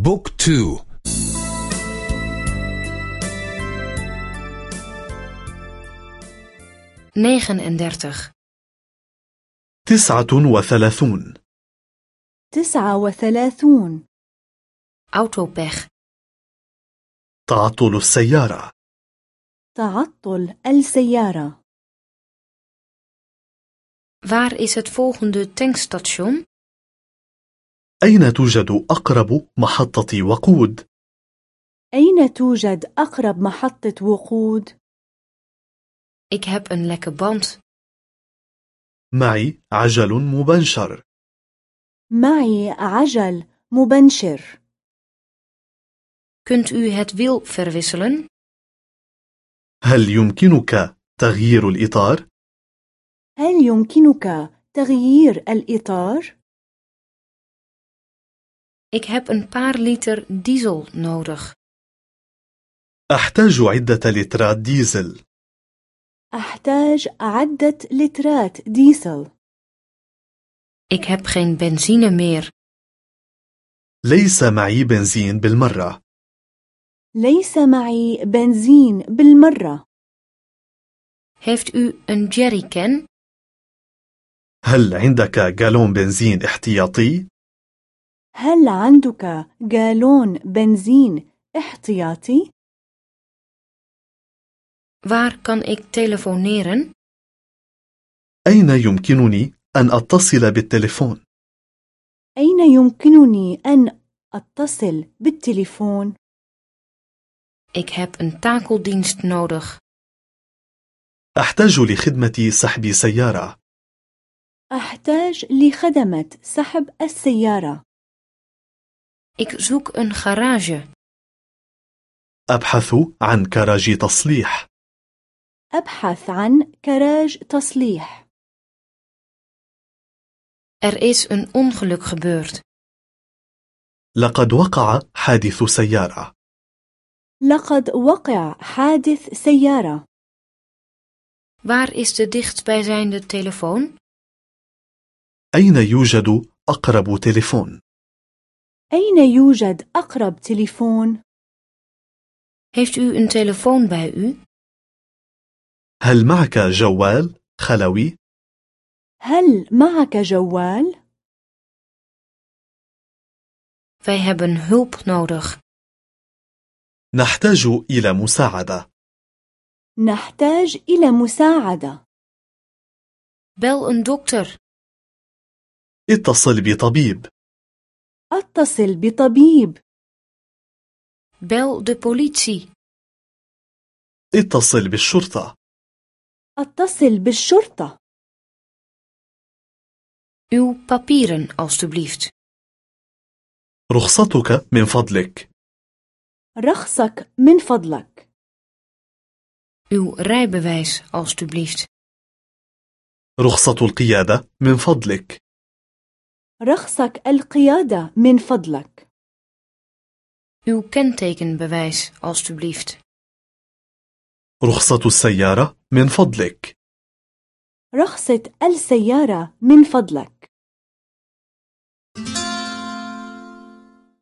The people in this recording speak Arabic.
بوك تو. en dertig, تسعة وثلاثون. تسعة وثلاثون. autopech, تعطل السيارة. تعطل السيارة. Waar is het volgende tankstation? أين توجد أقرب محطة وقود؟ أين توجد أقرب محطة وقود؟ Ik heb een lekke band. معي عجل مبنشر معي عجل مبنشر Kunt u het wiel verwisselen? هل يمكنك تغيير الإطار؟ هل يمكنك تغيير الإطار؟ Ik heb een paar liter diesel nodig. أحتاج عدة لترات ديزل أحتاج عدة لترات ديزل Ik heb geen benzine meer. ليس معي بنزين بالمرة ليس معي بنزين بالمرة Heeft u een jerrycan? هل عندك جالون بنزين احتياطي؟ هل عندك جالون بنزين احتياطي؟ Waar kan ik telefoneren? أين يمكنني أن أتصل بالتليفون؟ أين يمكنني أن أتصل بالتليفون؟ Ik heb een takeldienst nodig. أحتاج لخدمة سحب سيارة أحتاج لخدمة سحب السيارة Ik zoek een garage. أبحث عن كراج تصليح أبحث عن كراج تصليح Er is een ongeluk gebeurd. لقد وقع حادث سيارة لقد وقع حادث سيارة Waar is de dichtstbijzijnde telefoon? أين يوجد أقرب تليفون؟ أين يوجد أقرب تليفون؟ Heeft u een telefoon bij u? هل معك جوال خلوي؟ هل معك جوال؟ Wij hebben hulp nodig. نحتاج إلى مساعدة نحتاج إلى مساعدة Bel een dokter. اتصل بطبيب أتصل بطبيب Bel de politie. اتصل بالشرطة أتصل بالشرطة Uw papieren, alstublieft. رخصتك من فضلك رخصك من فضلك Uw rijbewijs, alstublieft. رخصة القيادة من فضلك رخصك القيادة من فضلك. Uw kentekenbewijs, alstublieft. رخصة السيارة من فضلك. رخصة السيارة من فضلك.